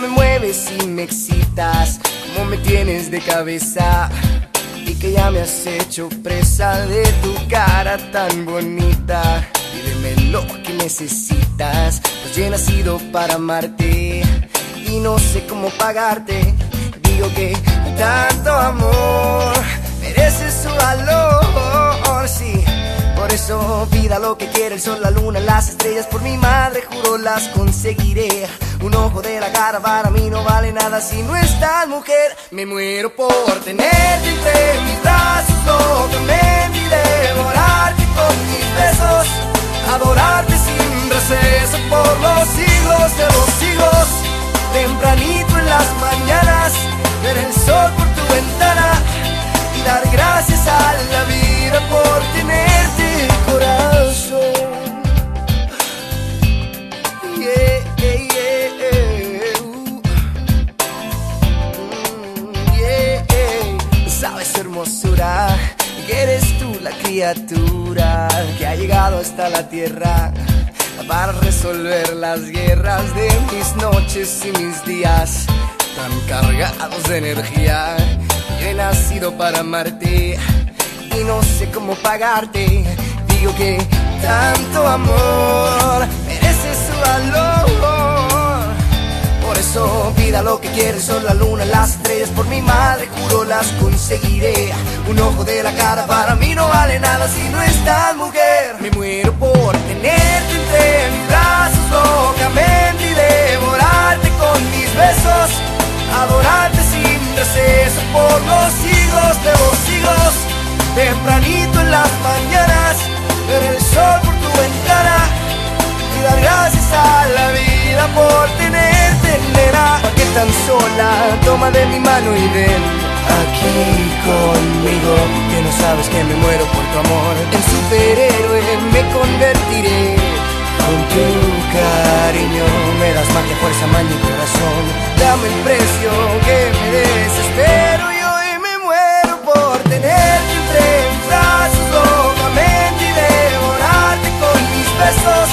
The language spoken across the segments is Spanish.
me mueves y me excitas, cómo me tienes de cabeza. Y que ya me has hecho presa de tu cara tan bonita. Pídeme lo que necesitas, pues yo he nacido para amarte. Y no sé cómo pagarte. Digo que tanto amor el sol, la luna, las estrellas. Por mi madre juro las conseguiré. Un ojo de la cara para mí no vale nada si no estás mujer. Me muero por tenerte entre mis brazos, locamente y devorarte con mis besos. Adorarte sin receso por los siglos de los siglos. Tempranito en las mañanas, ver el sol por tu ventana y dar gracias a hermosura que eres tú la criatura que ha llegado hasta la tierra para resolver las guerras de mis noches y mis días tan cargados de energía. He nacido para amarte y no sé cómo pagarte. Digo que tanto amor pida lo que quiere, son la luna, las estrellas. Por mi madre juro las conseguiré. Un ojo de la cara para mí no vale nada si no estás mujer. Me muero por tenerte entre mis brazos locamente y devorarte con mis besos. Adorarte sin receso por los siglos de los siglos. Tempranito en las mañanas, ver el sol por tu ventana y dar gracias a la vida por tenerte, nena. ¿Por qué tan sola? Toma de mi mano y ven aquí conmigo. Que no sabes que me muero por tu amor. En superhéroe me convertiré. Con tu cariño me das magia, fuerza, maña y corazón. Dame el precio que me desespero y hoy me muero por tenerte entre mis brazos locamente y devorarte con mis besos.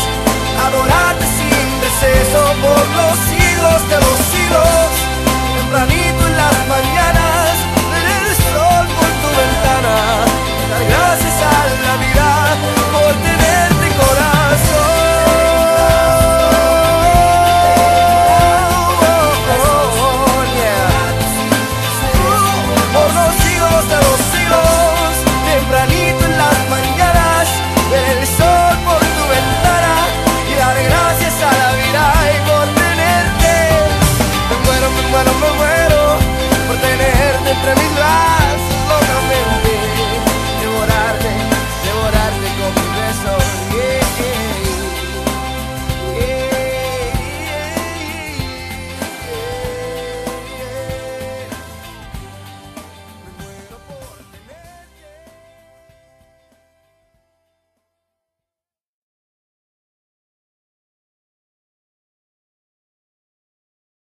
Adorarte sin receso por los siglos de los